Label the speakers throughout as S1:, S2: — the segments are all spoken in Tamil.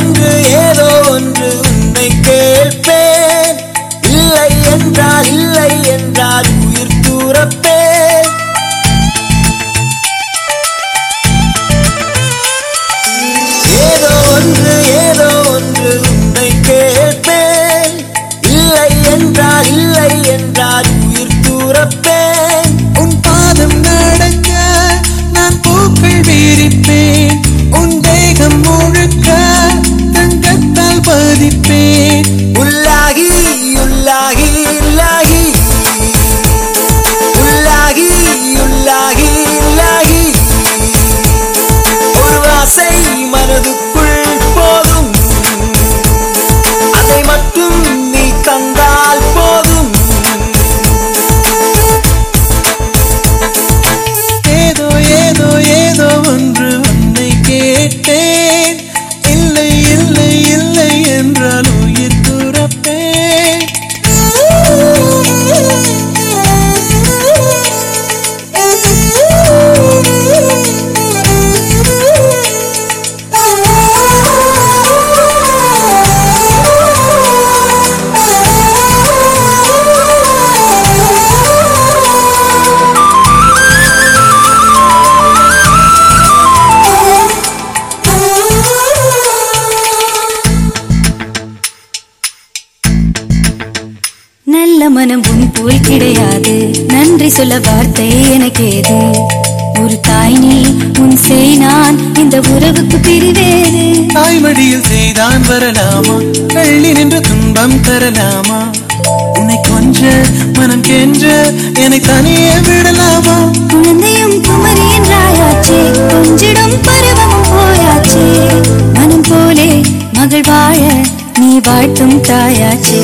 S1: ஒன்று ஏதோ ஒன்று உன்னை கேட்பேன். இல்லை என்றால் இல்லை என்றால் உயிர்
S2: தூரப்ப
S3: நல்ல மனம் உன் போல் கிடையாது. நன்றி சொல்ல வார்த்தை எனக்கேது ஒரு தாய் நீ உன் செய் நான் இந்த உறவுக்கு பிரிவேது
S2: தாய்மடியில் செய்தான் வரலாமா? கள்ளி நின்று துன்பம் தரலாமா? உன்னை கொஞ்ச மனம் கென்ற என்னை தனியே விடலாமா?
S3: குழந்தையும் குமரி என்றாயாச்சே கொஞ்சிடும் பருவமும் போயாச்சே. மனம் போலே மகள் வாழ நீ வாழ்த்தும் தாயாச்சே.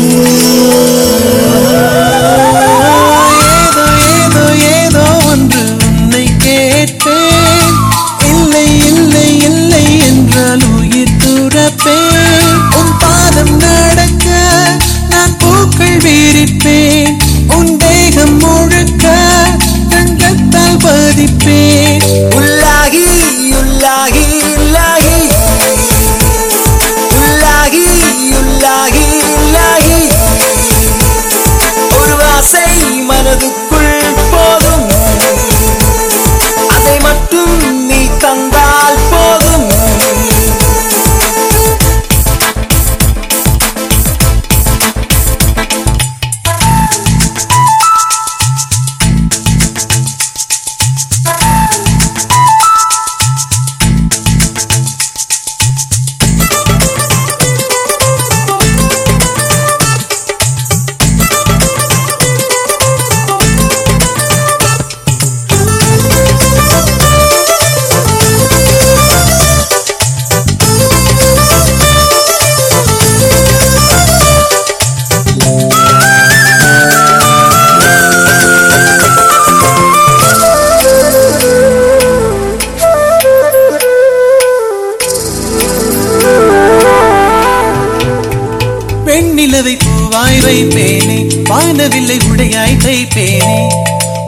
S2: வெண்ணிலவை பூவாய் வைப்பேனே வானவில்லை உடையாய் தைப்பேனே.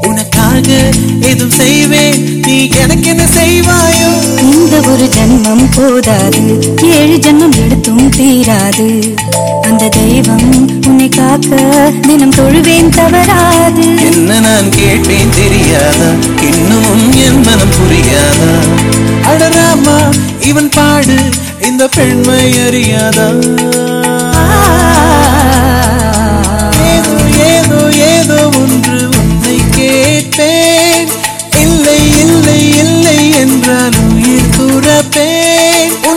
S2: உனக்காக எதுவும் செய்வேன் நீ எனக்கு என்ன செய்வாயோ?
S3: இந்த ஒரு ஜென்மம் போதாது ஏழு ஜென்மம் எடுத்தும் தீராது. அந்த தெய்வம் உன்னை காக்க தினம் தொழுவேன் தவறாது.
S2: என்ன நான் கேட்பேன் தெரியாதா? இன்னமும் என் மனம் புரியாதா? அடராமா இவன் பாடு இந்த பெண்மை அறியாதா? pain